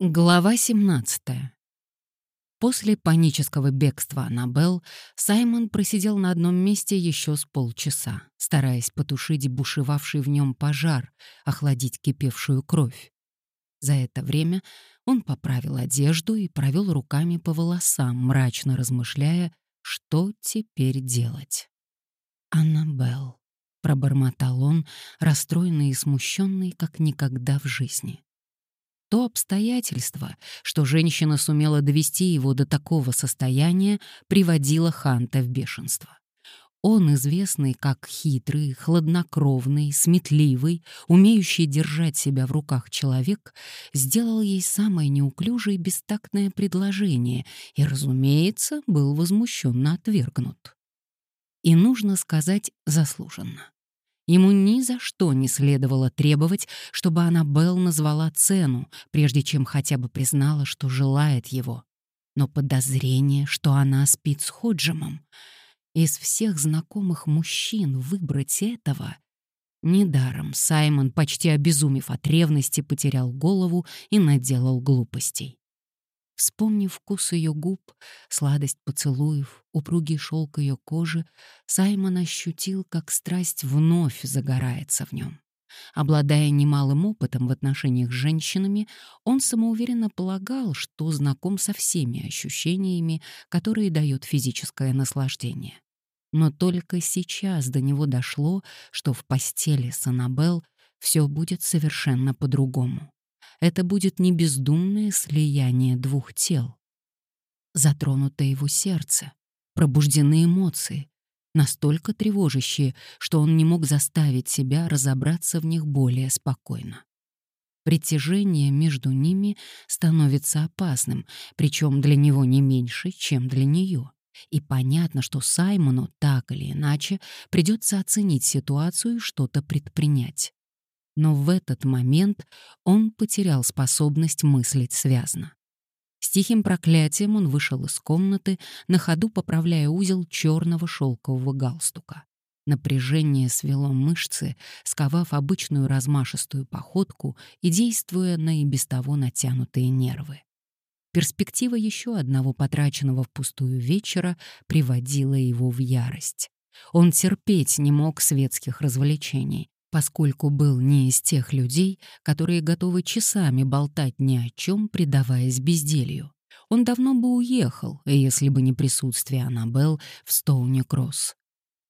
Глава 17. После панического бегства Аннабелл Саймон просидел на одном месте еще с полчаса, стараясь потушить бушевавший в нем пожар, охладить кипевшую кровь. За это время он поправил одежду и провел руками по волосам, мрачно размышляя, что теперь делать. «Аннабелл», — пробормотал он, расстроенный и смущенный, как никогда в жизни. То обстоятельство, что женщина сумела довести его до такого состояния, приводило Ханта в бешенство. Он, известный как хитрый, хладнокровный, сметливый, умеющий держать себя в руках человек, сделал ей самое неуклюжее и бестактное предложение и, разумеется, был возмущенно отвергнут. И нужно сказать заслуженно. Ему ни за что не следовало требовать, чтобы Аннабелл назвала цену, прежде чем хотя бы признала, что желает его. Но подозрение, что она спит с Ходжемом, из всех знакомых мужчин выбрать этого... Недаром Саймон, почти обезумев от ревности, потерял голову и наделал глупостей. Вспомнив вкус ее губ, сладость поцелуев, упругий шелк ее кожи, Саймон ощутил, как страсть вновь загорается в нем. Обладая немалым опытом в отношениях с женщинами, он самоуверенно полагал, что знаком со всеми ощущениями, которые дает физическое наслаждение. Но только сейчас до него дошло, что в постели с Аннабелл все будет совершенно по-другому это будет не бездумное слияние двух тел. Затронуто его сердце, пробуждены эмоции, настолько тревожащие, что он не мог заставить себя разобраться в них более спокойно. Притяжение между ними становится опасным, причем для него не меньше, чем для нее. И понятно, что Саймону так или иначе придется оценить ситуацию и что-то предпринять. Но в этот момент он потерял способность мыслить связно. С тихим проклятием он вышел из комнаты, на ходу поправляя узел черного шелкового галстука. Напряжение свело мышцы, сковав обычную размашистую походку и действуя на и без того натянутые нервы. Перспектива еще одного потраченного впустую вечера приводила его в ярость. Он терпеть не мог светских развлечений, поскольку был не из тех людей, которые готовы часами болтать ни о чем, предаваясь безделью. Он давно бы уехал, если бы не присутствие Аннабелл в Стоуне-Кросс.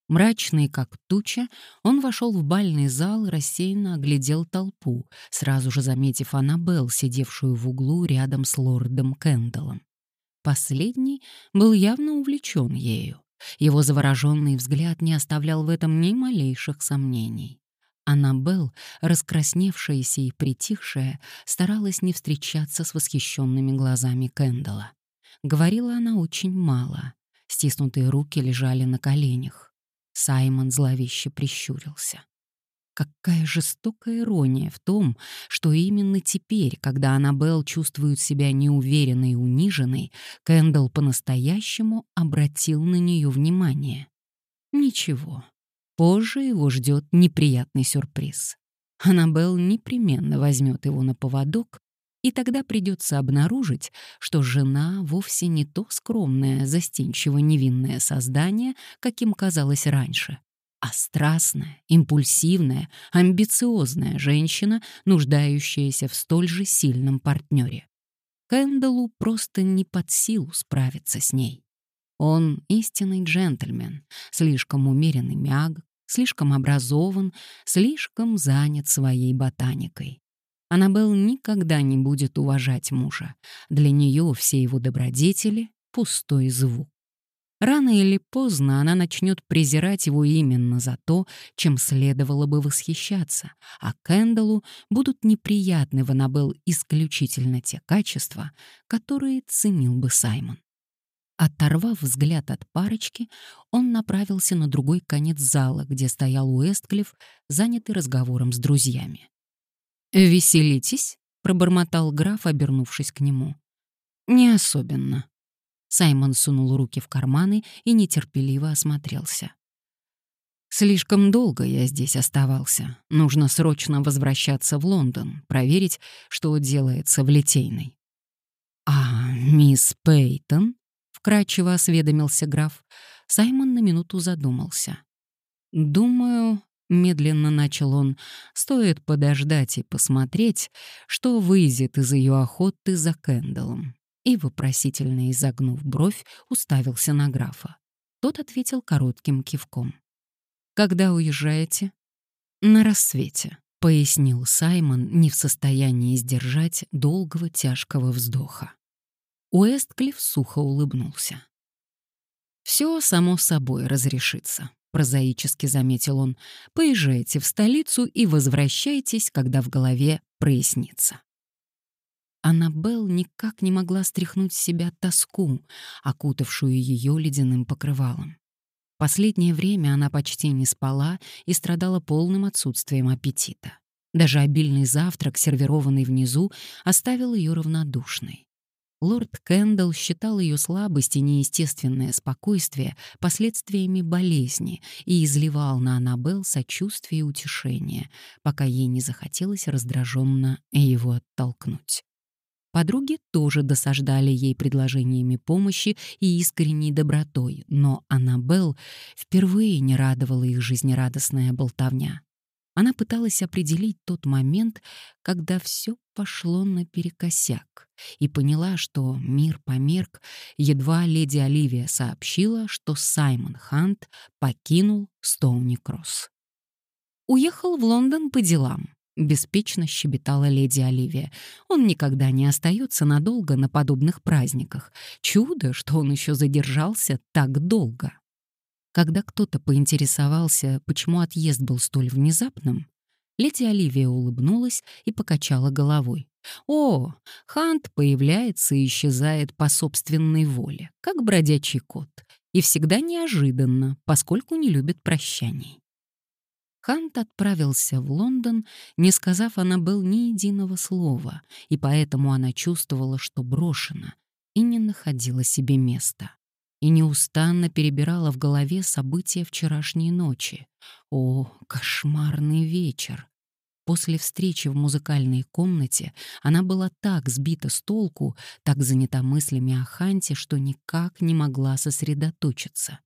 Мрачный, как туча, он вошел в бальный зал и рассеянно оглядел толпу, сразу же заметив Аннабелл, сидевшую в углу рядом с лордом Кэндаллом. Последний был явно увлечен ею. Его завороженный взгляд не оставлял в этом ни малейших сомнений. Аннабелл, раскрасневшаяся и притихшая, старалась не встречаться с восхищенными глазами Кэндала. Говорила она очень мало. Стиснутые руки лежали на коленях. Саймон зловеще прищурился. Какая жестокая ирония в том, что именно теперь, когда Аннабелл чувствует себя неуверенной и униженной, Кэндалл по-настоящему обратил на нее внимание. Ничего, Позже его ждет неприятный сюрприз. Аннабелл непременно возьмет его на поводок, и тогда придется обнаружить, что жена вовсе не то скромное, застенчиво невинное создание, каким казалось раньше, а страстная, импульсивная, амбициозная женщина, нуждающаяся в столь же сильном партнере. Кэндаллу просто не под силу справиться с ней. Он истинный джентльмен, слишком умеренный мяг, слишком образован, слишком занят своей ботаникой. Аннабелл никогда не будет уважать мужа. Для нее все его добродетели — пустой звук. Рано или поздно она начнет презирать его именно за то, чем следовало бы восхищаться, а Кэндаллу будут неприятны в Аннабелл исключительно те качества, которые ценил бы Саймон. Оторвав взгляд от парочки, он направился на другой конец зала, где стоял Уэстклифф, занятый разговором с друзьями. «Веселитесь?» — пробормотал граф, обернувшись к нему. «Не особенно». Саймон сунул руки в карманы и нетерпеливо осмотрелся. Слишком долго я здесь оставался. Нужно срочно возвращаться в Лондон, проверить, что делается в Литейной. «А мисс Пейтон?» — вкратчиво осведомился граф. Саймон на минуту задумался. «Думаю, — медленно начал он, — стоит подождать и посмотреть, что выйдет из ее охоты за Кэндаллом». И, вопросительно изогнув бровь, уставился на графа. Тот ответил коротким кивком. «Когда уезжаете?» «На рассвете», — пояснил Саймон, не в состоянии сдержать долгого тяжкого вздоха. Уэстклифф сухо улыбнулся. «Все само собой разрешится», — прозаически заметил он. «Поезжайте в столицу и возвращайтесь, когда в голове прояснится». Аннабелл никак не могла стряхнуть с себя тоску, окутавшую ее ледяным покрывалом. Последнее время она почти не спала и страдала полным отсутствием аппетита. Даже обильный завтрак, сервированный внизу, оставил ее равнодушной. Лорд Кэндалл считал ее слабость и неестественное спокойствие последствиями болезни и изливал на Аннабелл сочувствие и утешение, пока ей не захотелось раздраженно его оттолкнуть. Подруги тоже досаждали ей предложениями помощи и искренней добротой, но Аннабелл впервые не радовала их жизнерадостная болтовня. Она пыталась определить тот момент, когда все пошло наперекосяк, и поняла, что мир померк, едва леди Оливия сообщила, что Саймон Хант покинул Стоуни-Кросс. Уехал в Лондон по делам, — беспечно щебетала леди Оливия. «Он никогда не остается надолго на подобных праздниках. Чудо, что он еще задержался так долго». Когда кто-то поинтересовался, почему отъезд был столь внезапным, леди Оливия улыбнулась и покачала головой. «О, Хант появляется и исчезает по собственной воле, как бродячий кот, и всегда неожиданно, поскольку не любит прощаний. Хант отправился в Лондон, не сказав Аннабелл ни единого слова, и поэтому она чувствовала, что брошена, и не находила себе места. И неустанно перебирала в голове события вчерашней ночи. О, кошмарный вечер! После встречи в музыкальной комнате она была так сбита с толку, так занята мыслями о Ханте, что никак не могла сосредоточиться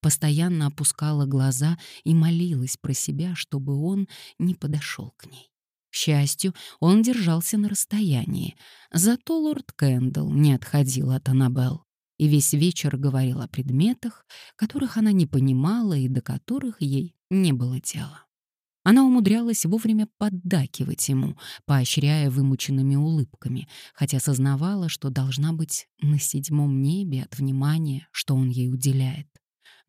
постоянно опускала глаза и молилась про себя, чтобы он не подошел к ней. К счастью, он держался на расстоянии, зато лорд Кэндалл не отходил от Аннабелл и весь вечер говорил о предметах, которых она не понимала и до которых ей не было дела. Она умудрялась вовремя поддакивать ему, поощряя вымученными улыбками, хотя сознавала, что должна быть на седьмом небе от внимания, что он ей уделяет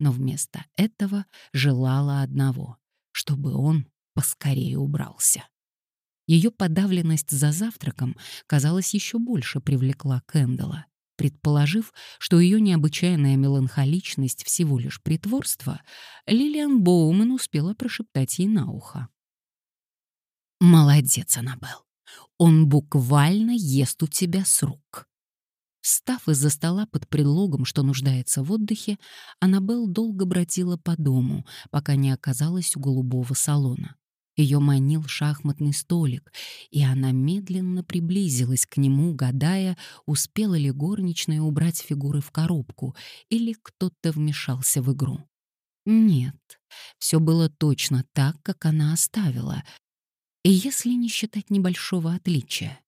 но вместо этого желала одного — чтобы он поскорее убрался. Ее подавленность за завтраком, казалось, еще больше привлекла Кэндала. Предположив, что ее необычайная меланхоличность всего лишь притворство, Лилиан Боумен успела прошептать ей на ухо. «Молодец, Аннабелл! Он буквально ест у тебя с рук!» Встав из-за стола под предлогом, что нуждается в отдыхе, Аннабелл долго бродила по дому, пока не оказалась у голубого салона. Ее манил шахматный столик, и она медленно приблизилась к нему, гадая, успела ли горничная убрать фигуры в коробку или кто-то вмешался в игру. Нет, все было точно так, как она оставила, и если не считать небольшого отличия.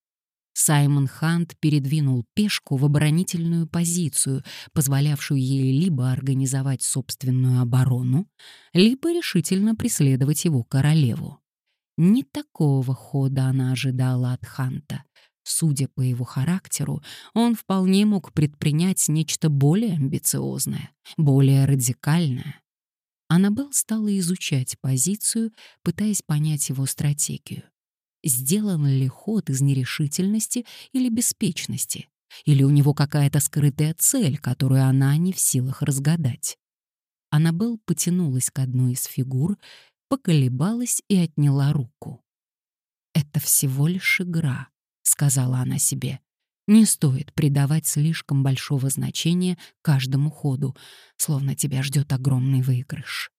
Саймон Хант передвинул пешку в оборонительную позицию, позволявшую ей либо организовать собственную оборону, либо решительно преследовать его королеву. Не такого хода она ожидала от Ханта. Судя по его характеру, он вполне мог предпринять нечто более амбициозное, более радикальное. Аннабелл стала изучать позицию, пытаясь понять его стратегию сделан ли ход из нерешительности или беспечности, или у него какая-то скрытая цель, которую она не в силах разгадать. Аннабелл потянулась к одной из фигур, поколебалась и отняла руку. «Это всего лишь игра», — сказала она себе. «Не стоит придавать слишком большого значения каждому ходу, словно тебя ждет огромный выигрыш».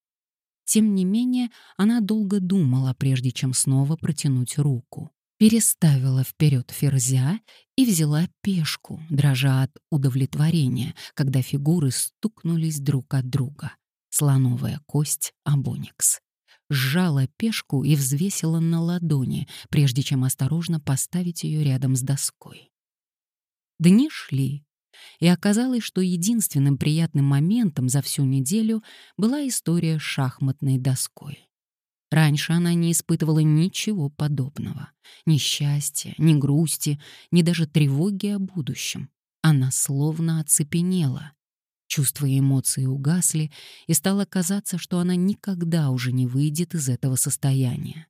Тем не менее, она долго думала, прежде чем снова протянуть руку. Переставила вперед ферзя и взяла пешку, дрожа от удовлетворения, когда фигуры стукнулись друг от друга. Слоновая кость — абоникс. Сжала пешку и взвесила на ладони, прежде чем осторожно поставить ее рядом с доской. Дни шли, и оказалось, что единственным приятным моментом за всю неделю была история с шахматной доской. Раньше она не испытывала ничего подобного. Ни счастья, ни грусти, ни даже тревоги о будущем. Она словно оцепенела. Чувства и эмоции угасли, и стало казаться, что она никогда уже не выйдет из этого состояния.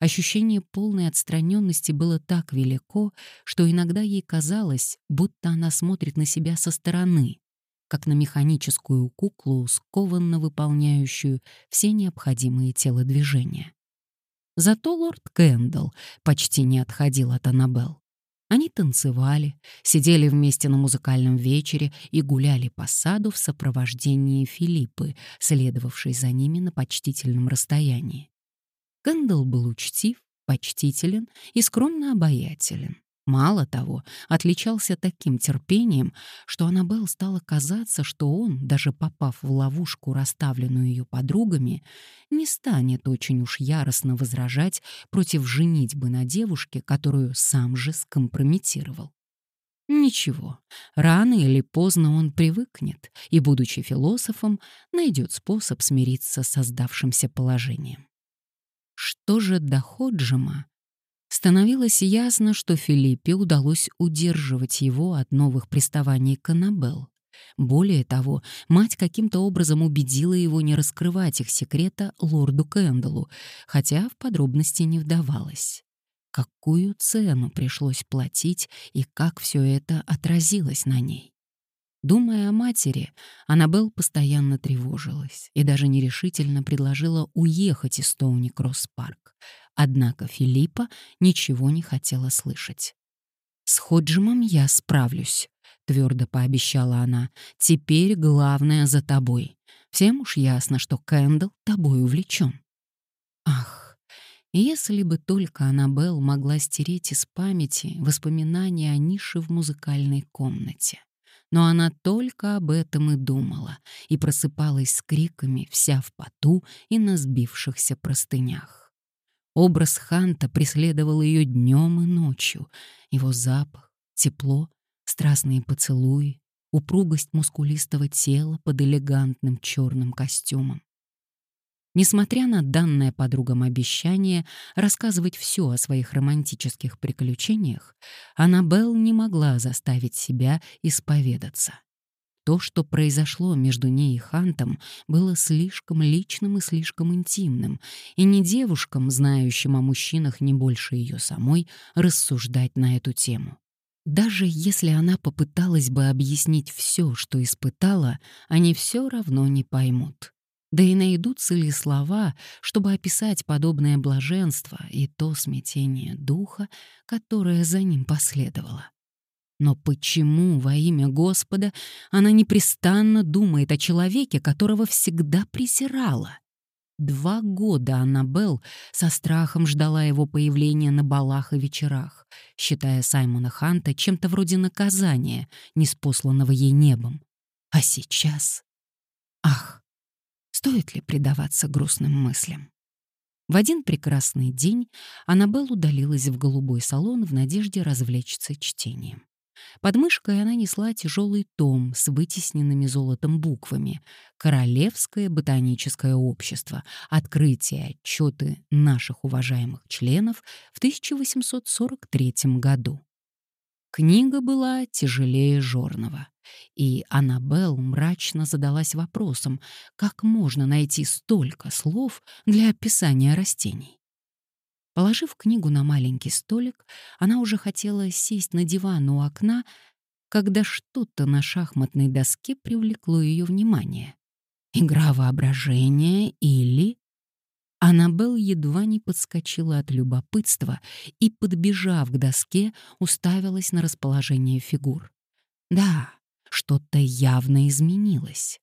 Ощущение полной отстраненности было так велико, что иногда ей казалось, будто она смотрит на себя со стороны, как на механическую куклу, скованно выполняющую все необходимые телодвижения. Зато лорд Кэндалл почти не отходил от Аннабелл. Они танцевали, сидели вместе на музыкальном вечере и гуляли по саду в сопровождении Филиппы, следовавшей за ними на почтительном расстоянии. Кэндалл был учтив, почтителен и скромно обаятелен. Мало того, отличался таким терпением, что Аннабелл стала казаться, что он, даже попав в ловушку, расставленную ее подругами, не станет очень уж яростно возражать против женитьбы на девушке, которую сам же скомпрометировал. Ничего, рано или поздно он привыкнет и, будучи философом, найдет способ смириться с создавшимся положением. Что же до Ходжима? Становилось ясно, что Филиппе удалось удерживать его от новых приставаний к Аннабелл. Более того, мать каким-то образом убедила его не раскрывать их секрета лорду Кэндаллу, хотя в подробности не вдавалась. Какую цену пришлось платить и как все это отразилось на ней? Думая о матери, Аннабелл постоянно тревожилась и даже нерешительно предложила уехать из Стоуни Кросс-парк. Однако Филиппа ничего не хотела слышать. «С Ходжимом я справлюсь», — твердо пообещала она. «Теперь главное за тобой. Всем уж ясно, что Кэндалл тобой увлечен». Ах, если бы только Аннабелл могла стереть из памяти воспоминания о нише в музыкальной комнате но она только об этом и думала, и просыпалась с криками, вся в поту и на сбившихся простынях. Образ Ханта преследовал ее днем и ночью, его запах, тепло, страстные поцелуи, упругость мускулистого тела под элегантным черным костюмом. Несмотря на данное подругам обещание рассказывать все о своих романтических приключениях, Аннабелл не могла заставить себя исповедаться. То, что произошло между ней и Хантом, было слишком личным и слишком интимным, и не девушкам, знающим о мужчинах не больше ее самой, рассуждать на эту тему. Даже если она попыталась бы объяснить все, что испытала, они все равно не поймут. Да и найдутся ли слова, чтобы описать подобное блаженство и то смятение духа, которое за ним последовало? Но почему во имя Господа она непрестанно думает о человеке, которого всегда презирала? Два года Аннабелл со страхом ждала его появления на балах и вечерах, считая Саймона Ханта чем-то вроде наказания, неспосланного ей небом. А сейчас... Ах, Стоит ли предаваться грустным мыслям? В один прекрасный день Аннабелл удалилась в голубой салон в надежде развлечься чтением. Под мышкой она несла тяжелый том с вытесненными золотом буквами «Королевское ботаническое общество. Открытие отчеты наших уважаемых членов в 1843 году». Книга была тяжелее жорного, и Аннабелл мрачно задалась вопросом, как можно найти столько слов для описания растений. Положив книгу на маленький столик, она уже хотела сесть на диван у окна, когда что-то на шахматной доске привлекло ее внимание. Игра воображения или Аннабелл едва не подскочила от любопытства и, подбежав к доске, уставилась на расположение фигур. Да, что-то явно изменилось.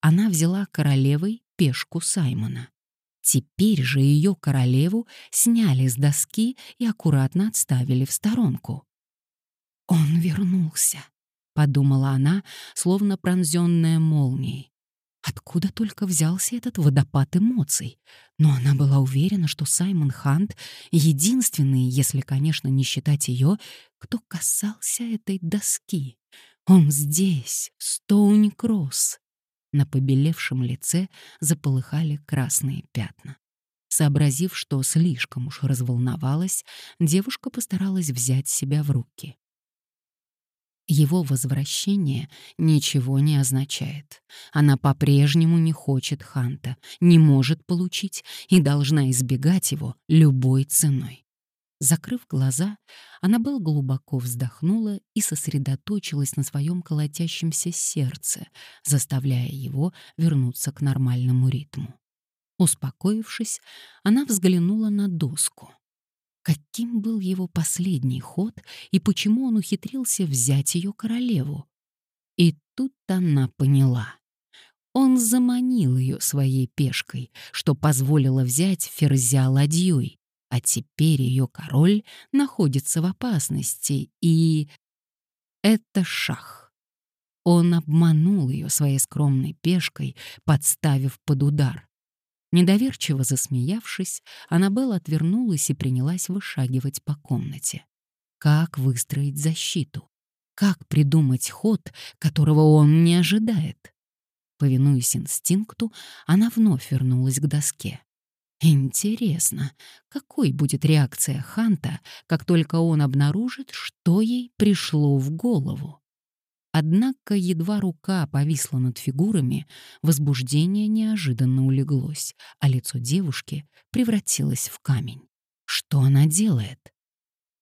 Она взяла королевой пешку Саймона. Теперь же ее королеву сняли с доски и аккуратно отставили в сторонку. «Он вернулся», — подумала она, словно пронзенная молнией. Откуда только взялся этот водопад эмоций? Но она была уверена, что Саймон Хант — единственный, если, конечно, не считать ее, кто касался этой доски. Он здесь, Стоуни-Кросс. На побелевшем лице заполыхали красные пятна. Сообразив, что слишком уж разволновалась, девушка постаралась взять себя в руки. Его возвращение ничего не означает. Она по-прежнему не хочет Ханта, не может получить и должна избегать его любой ценой. Закрыв глаза, Аннабелл глубоко вздохнула и сосредоточилась на своем колотящемся сердце, заставляя его вернуться к нормальному ритму. Успокоившись, она взглянула на доску. Каким был его последний ход и почему он ухитрился взять ее королеву? И тут она поняла. Он заманил ее своей пешкой, что позволило взять ферзя ладьей, а теперь ее король находится в опасности, и... Это шах. Он обманул ее своей скромной пешкой, подставив под удар. Недоверчиво засмеявшись, Аннабелла отвернулась и принялась вышагивать по комнате. Как выстроить защиту? Как придумать ход, которого он не ожидает? Повинуясь инстинкту, она вновь вернулась к доске. Интересно, какой будет реакция Ханта, как только он обнаружит, что ей пришло в голову? Однако едва рука повисла над фигурами, возбуждение неожиданно улеглось, а лицо девушки превратилось в камень. Что она делает?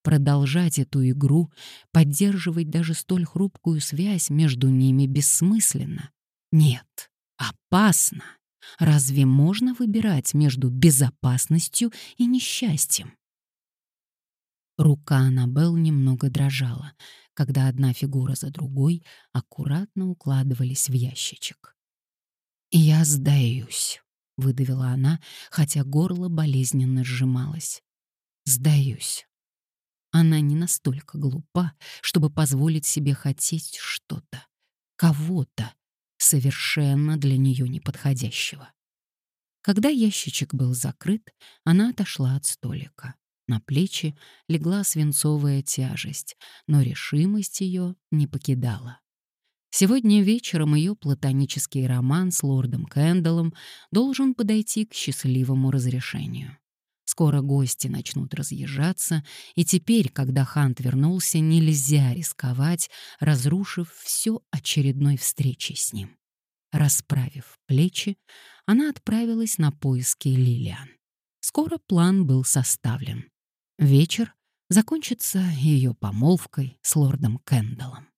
Продолжать эту игру, поддерживать даже столь хрупкую связь между ними бессмысленно. Нет, опасно. Разве можно выбирать между безопасностью и несчастьем? Рука Аннабелл немного дрожала, когда одна фигура за другой аккуратно укладывались в ящичек. «Я сдаюсь», — выдавила она, хотя горло болезненно сжималось. «Сдаюсь». Она не настолько глупа, чтобы позволить себе хотеть что-то, кого-то, совершенно для нее неподходящего. Когда ящичек был закрыт, она отошла от столика. На плечи легла свинцовая тяжесть, но решимость ее не покидала. Сегодня вечером ее платонический роман с лордом Кэндаллом должен подойти к счастливому разрешению. Скоро гости начнут разъезжаться, и теперь, когда Хант вернулся, нельзя рисковать, разрушив все очередной встречей с ним. Расправив плечи, она отправилась на поиски Лилиан. Скоро план был составлен. Вечер закончится ее помолвкой с лордом Кэндаллом.